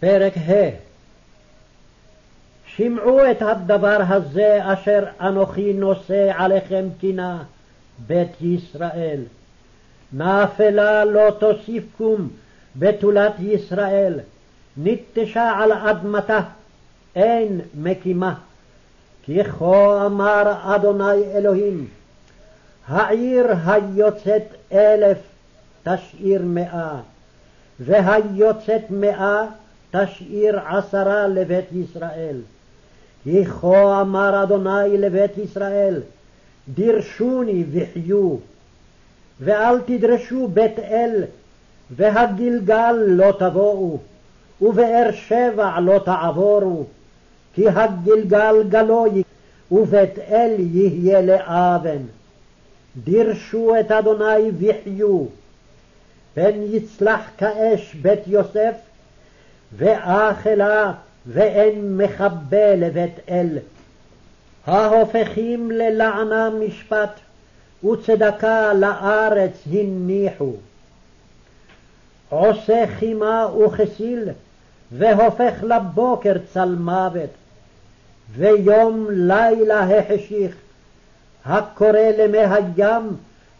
פרק ה' שמעו את הדבר הזה אשר אנוכי נושא עליכם קינה, בית ישראל. נאפלה לא תוסיף קום בתולת ישראל, נטשה על אדמתה, אין מקימה. כי כה אמר אדוני אלוהים, העיר היוצאת אלף תשאיר מאה, והיוצאת מאה תשאיר עשרה לבית ישראל. כי כה אמר אדוני לבית ישראל, דירשוני וחיו, ואל תדרשו בית אל, והגלגל לא תבואו, ובאר שבע לא תעבורו, כי הגלגל גלוי, ובית אל יהיה לאבן. דירשו את אדוני וחיו, פן יצלח כאש בית יוסף, ואכלה ואין מכבה לבית אל. ההופכים ללענה משפט, וצדקה לארץ הניחו. עושה חימה וכסיל, והופך לבוקר צל מוות, ויום לילה החשיך, הקורא למי הים,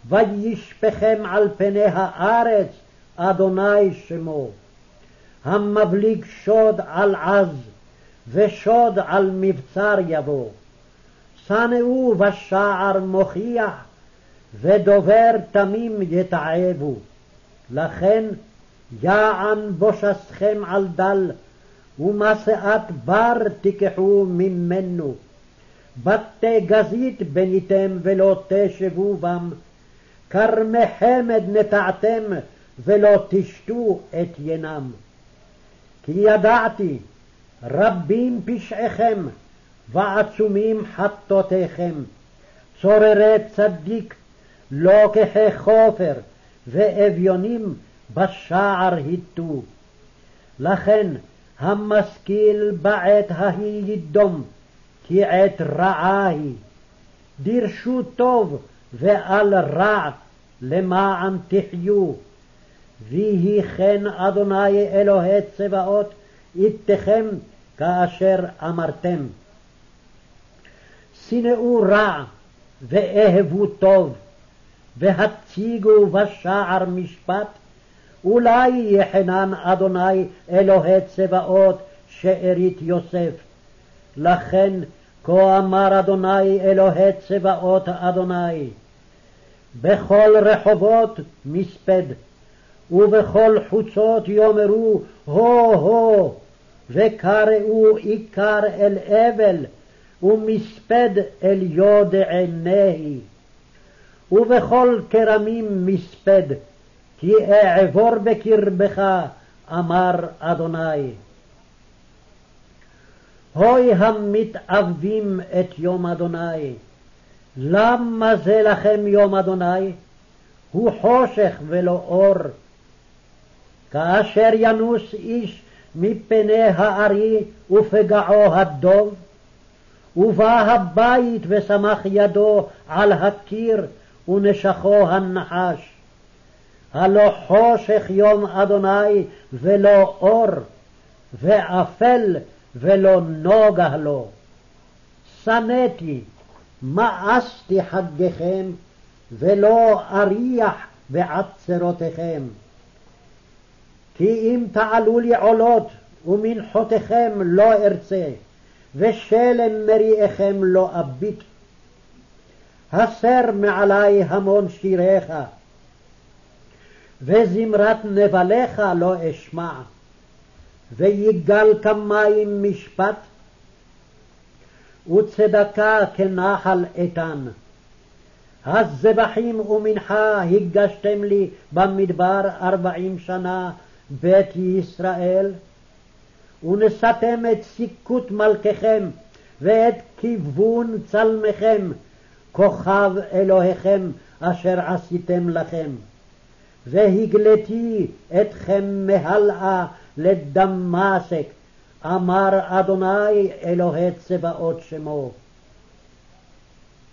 וישפכם על פני הארץ, אדוני שמו. המבליג שוד על עז, ושוד על מבצר יבוא. שנאו בשער מוכיח, ודובר תמים יתעבו. לכן יען בושסכם על דל, ומסעת בר תיקחו ממנו. בתי גזית בניתם ולא תשבו בם, כרמי חמד נטעתם ולא תשתו את ינם. כי ידעתי רבים פשעיכם ועצומים חטאותיכם, צוררי צדיק לא ככחופר, ואביונים בשער היטו. לכן המשכיל בעת ההיא ידום, כי עת רעה היא. דירשו טוב ואל רע, למען תחיו. ויהי כן אדוני אלוהי צבאות איתכם כאשר אמרתם. שנאו רע ואהבו טוב, והציגו בשער משפט, אולי יחנן אדוני אלוהי צבאות שארית יוסף. לכן כה אמר אדוני אלוהי צבאות אדוני, בכל רחובות מספד, ובכל חוצות יאמרו הו-הו, וקראו עיקר אל אבל, ומספד אל יודעי נהי. ובכל כרמים מספד, כי אעבור בקרבך, אמר אדוני. הוי המתאבים את יום אדוני, למה זה לכם יום אדוני? הוא חושך ולא אור. כאשר ינוס איש מפני הארי ופגעו הדוב, ובא הבית וסמך ידו על הקיר ונשכו הנחש. הלא חושך יום אדוני ולא אור, ואפל ולא נוגה לו. שנאתי, מאסתי חגיכם, ולא אריח בעצרותיכם. כי אם תעלו לי עולות, ומנחותיכם לא ארצה, ושלם מריעיכם לא אביט. הסר מעלי המון שיריך, וזמרת נבליך לא אשמע, ויגל כמים משפט, וצדקה כנחל איתן. הזבחים ומנחה הגשתם לי במדבר ארבעים שנה בית ישראל, ונשאתם את סיכות מלככם ואת כיוון צלמכם, כוכב אלוהיכם אשר עשיתם לכם. והגלתי אתכם מהלאה לדמשק, אמר אדוני אלוהי צבאות שמו.